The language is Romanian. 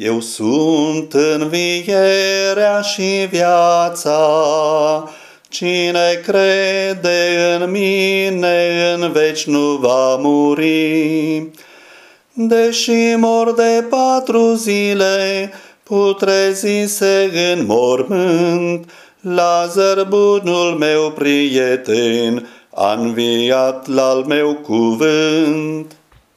Eu sunt învierea și viața, Cine crede în mine în veci nu va muri. Deși mor de patru zile, putrezise în mormânt, Lazar bunul meu prieten, a înviat la al meu cuvânt.